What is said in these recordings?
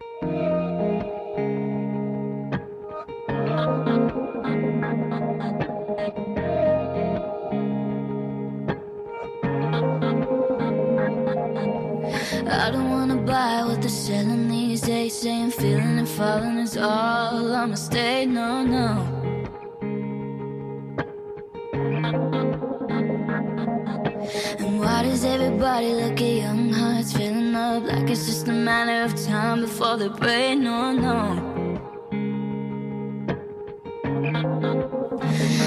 I don't wanna buy what they're selling these days. Saying feeling and falling is all I'm a mistake. No, no. And why does everybody look at young hearts filling up like it's just a matter of time before they break? No, no.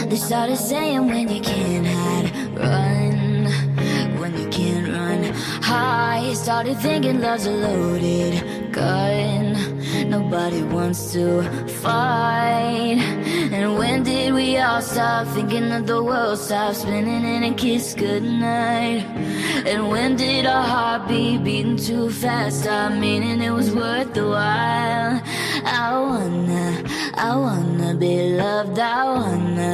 They started saying when you can't hide, run. When you can't run, hide. Started thinking love's a loaded gun. Nobody wants to fight. And when did we all stop thinking that the world stopped spinning in a kiss goodnight? And when did our heart be beating too fast? Stop meaning it was worth the while. I wanna, I wanna be loved. I wanna,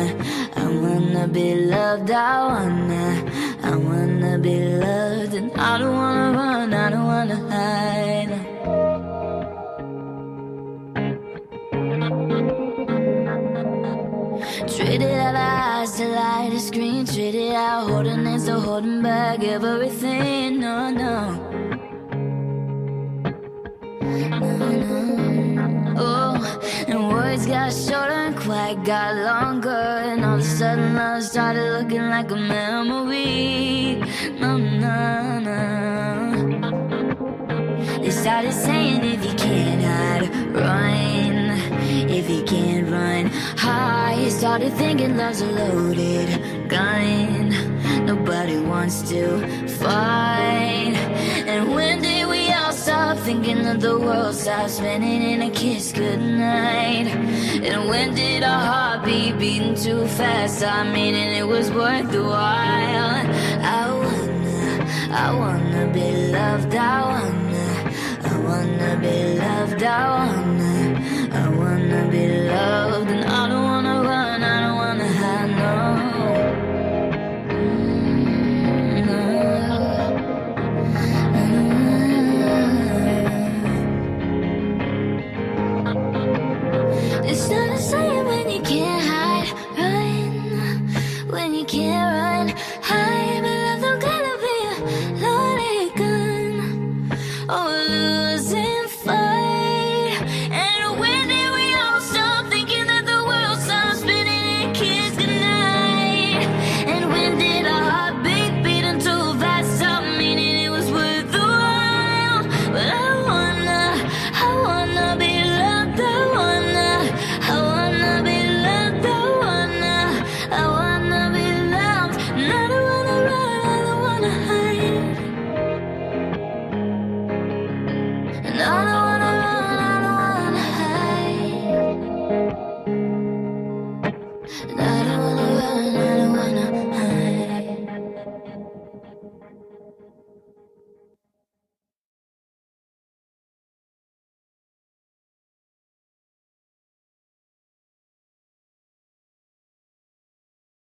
I wanna be loved. I wanna, I wanna be loved. And I don't wanna run, I don't wanna hide. Eyes to light a screen. Traded out holding hands to holding back everything. No, no. No, no. Oh, and words got shorter and quiet got longer. And all of a sudden, love started looking like a memory. No, no, no. They started saying if you can't hide, run. If you can't run, hide. Started thinking love's a loaded gun. Nobody wants to fight. And when did we all stop thinking that the world stopped spinning in a kiss goodnight? And when did our heart be beating too fast? I mean, and it was worth the while. I wanna, I wanna be loved. I wanna, I wanna be loved. I wanna. when you can't run.